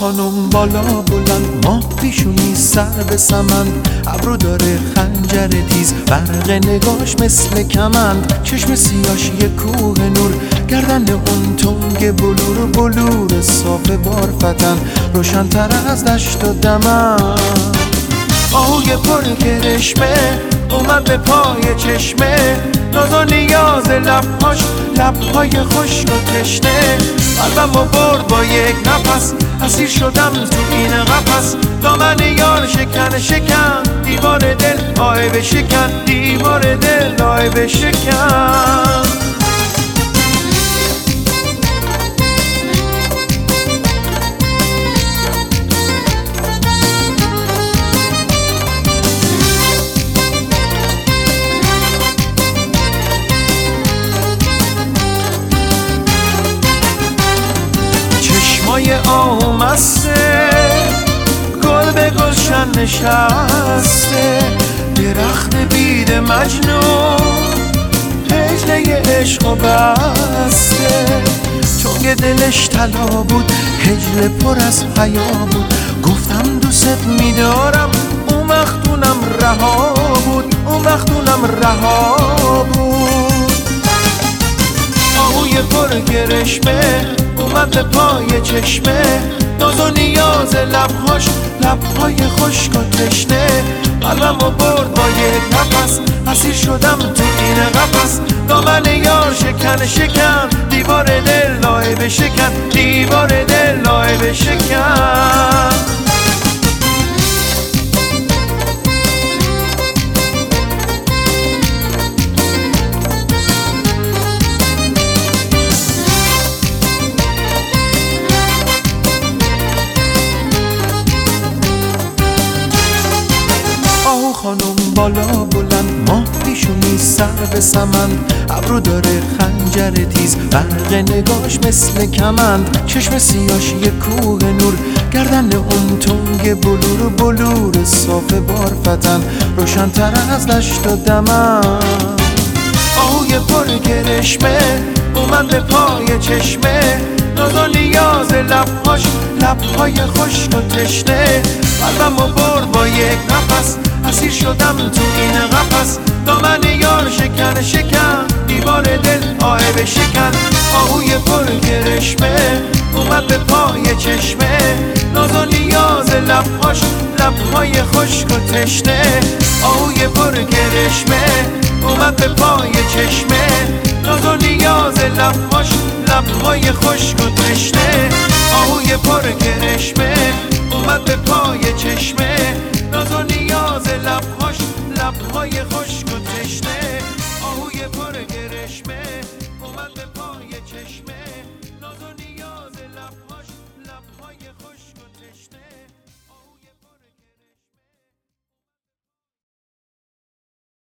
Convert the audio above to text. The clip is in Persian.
خانم بالا بلند. ما پیشونی سر به سمند ابرو داره خنجر تیز. برق نگاش مثل کمند چشم سیاش یه کوه نور. گردن اون تنگ بلور بلور صاف بارفتن روشنتر از دشت و دمن. آهوی پر کرشمه. اومد به پای چشمه. ناز و نیاز لبهاش لبهای خشک و تشنه. قلبم و برد با یک نفس. اسیر شدم تو این قفس. دامن یار شکن شکن. دیوار دل آه بشکن دیوار دل آه بشکن آمسته گل به گلشن نشسته درخت بید مجنون. هجله عشق و بسته چون دلش طلا بود هجله پر از حیا بود. گفتم دوست میدارم اون وقتونم رها بود. اون وقتونم رها بود. آهوی پر گرشمه اومد پای چشمه. ناز و نیاز لبهاش لبهای خشک و تشنه. قلبم و برد با یک نفس اسیر شدم تو این قفس. دامن یار شکن شکن. دیوار دل لای بشکن آهو خانم بالا بلند. ما پیشونی سر به سمند. ابرو داره خنجر تیز. برق نگاش مثل کمند. چشم سیاش یه کوه نور. گردن اون تنگ بلور بلور صاف بارفتن روشنتر از دشت و دمن. آهوی پر گرشمه اومد به پای چشمه. ناز و نیاز لبهاش لبهای خشک و تشنه. قلبم و برد با یک نفس. اسیر شدم تو این قفس. دامن یار شکن شکن. دیوار دل آه بشکن آهوی پر گرشمه اومد به پای چشمه. ناز و نیاز لبهاش. لبهای خشک و تشنه. آهوی پر گرشمه اومد به پای چشمه. ناز و نیاز لبهاش. لبهای خشک و تشنه. آهوی پر اومد به پای چشمه. ناز و نیاز لبهاش لبهای خشک و تشنه. آهوی پر گرشمه. اومد به پای چشمه. ناز و نیاز لبهاش لبهای خشک.